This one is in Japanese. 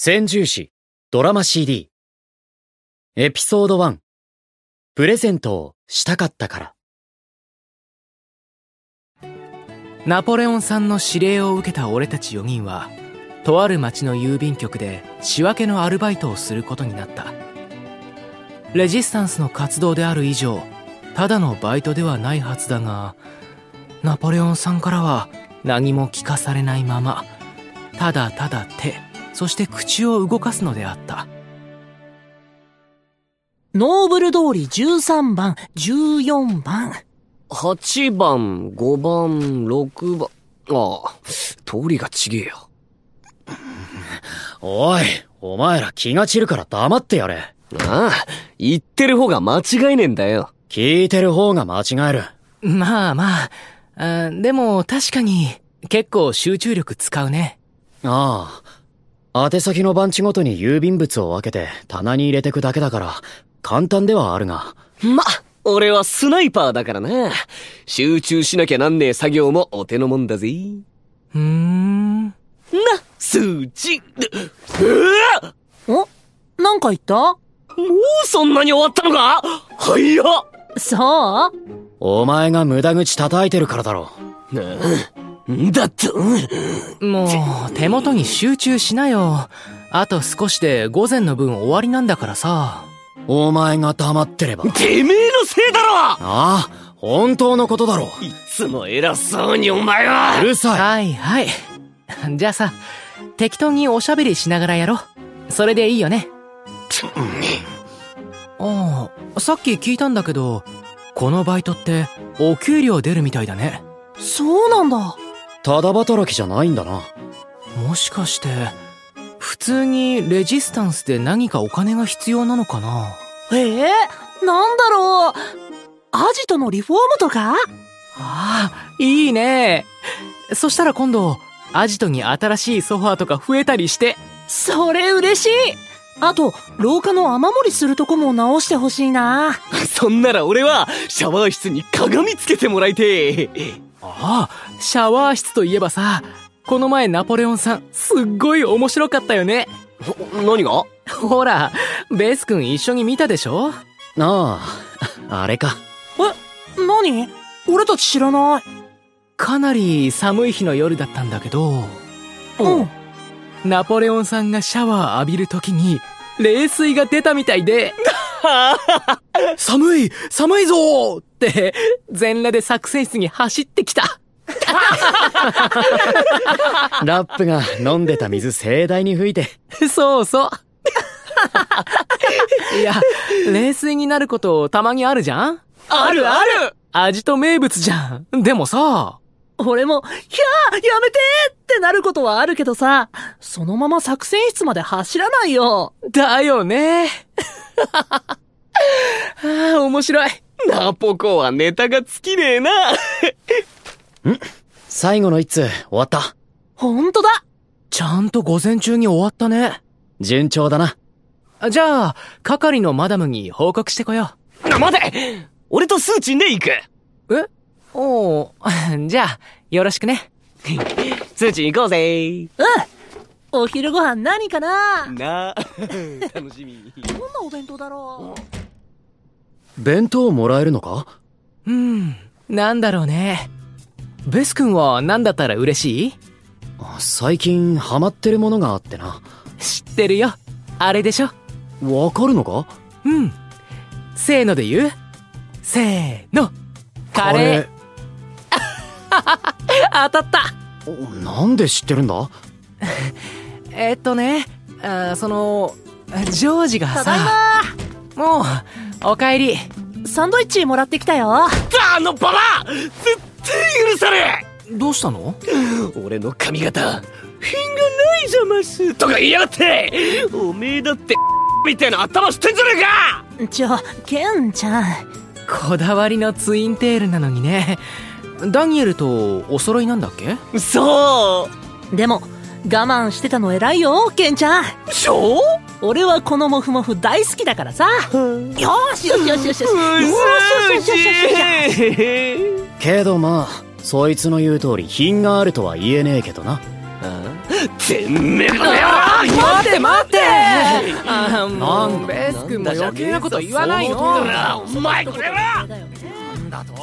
千住士ドラマ CD エピソード1プレゼントをしたかったから。ナポレオンさんの指令を受けた俺たち4人はとある町の郵便局で仕分けのアルバイトをすることになった。レジスタンスの活動である以上ただのバイトではないはずだがナポレオンさんからは何も聞かされないままただただ手。そして口を動かすのであったノーブル通り13番、14番。8番、5番、6番。ああ、通りがちげえよ。おいお前ら気が散るから黙ってやれああ、言ってる方が間違いねえんだよ。聞いてる方が間違えるまあまああでも確かに結構集中力使うねああ宛先の番地ごとに郵便物を分けて棚に入れてくだけだから簡単ではあるが。ま、俺はスナイパーだからな。集中しなきゃなんねえ作業もお手のもんだぜ。うーん。な、数値。うわおなんか言った？もうそんなに終わったのか？早っ。そう？お前が無駄口叩いてるからだろんだともう手元に集中しなよ。あと少しで午前の分終わりなんだからさ。お前が黙ってれば。てめえのせいだろ！ああ本当のことだろいつも偉そうにお前は。うるさい。はいはい。じゃあさ適当におしゃべりしながらやろう。それでいいよね。ああさっき聞いたんだけどこのバイトってお給料出るみたいだね。そうなんだ。ただ働きじゃないんだな。もしかして普通にレジスタンスで何かお金が必要なのかな？ええ？なんだろう？アジトのリフォームとか？ああいいね。そしたら今度アジトに新しいソファーとか増えたりして。それ嬉しい。あと、廊下の雨漏りするとこも直してほしいな。そんなら俺はシャワー室に鏡つけてもらいてえ。ああシャワー室といえばさこの前ナポレオンさんすっごい面白かったよね。何が？ほらベース君一緒に見たでしょ？あああれか。え、何？俺たち知らない。かなり寒い日の夜だったんだけどうん。ナポレオンさんがシャワー浴びる時に冷水が出たみたいで 寒い寒いぞーって全裸で作戦室に走ってきたラップが飲んでた水盛大に吹いて。そうそう。いや冷水になることたまにあるじゃん？あるある。味と名物じゃん。でもさ。俺も、ひゃーやめてーってなることはあるけどさ、そのまま作戦室まで走らないよ。だよね。ああ面白い。ナポコはネタが尽きねえな最後の一通終わった。ほんとだ。ちゃんと午前中に終わったね。順調だな。じゃあ係のマダムに報告してこよな待て。俺とスーチンで行く。うえ？おお じゃあよろしくね。スーチン行こうぜ。うん。お昼ご飯何かな？なあ。楽しみ。どんなお弁当だろう？弁当もらえるのか？うん。なんだろうねベス君は何だったら嬉しい？最近ハマってるものがあってな。知ってるよ。あれでしょ？わかるのか？うん。せーので言う？せーの。カレー。当たった。おなんで知ってるんだ？えっとねあーそのジョージがただいさもうおかえり。まサンドイッチもらってきたよ。あのババア！絶対許さねどうしたの？え俺の髪型品がないざます！とか言いやがって！おめえだってみたいな頭してんじゃねちょ、ケンちゃん。こだわりのツインテールなのにね。ダニエルとお揃いなんだっけ？えかそう！でも、我慢してたの偉いよ、ケンちゃん。しょ俺はこのモフモフ大好きだからさ。よーしよしよしよしよし。よーし。よしよしよしよしよしよし。けどまあそいつの言う通り品があるとは言えねえけどな。てめえこの野郎待って。待あーもなんだうベース君も余計なこと言わないの。お前これは。なんだと？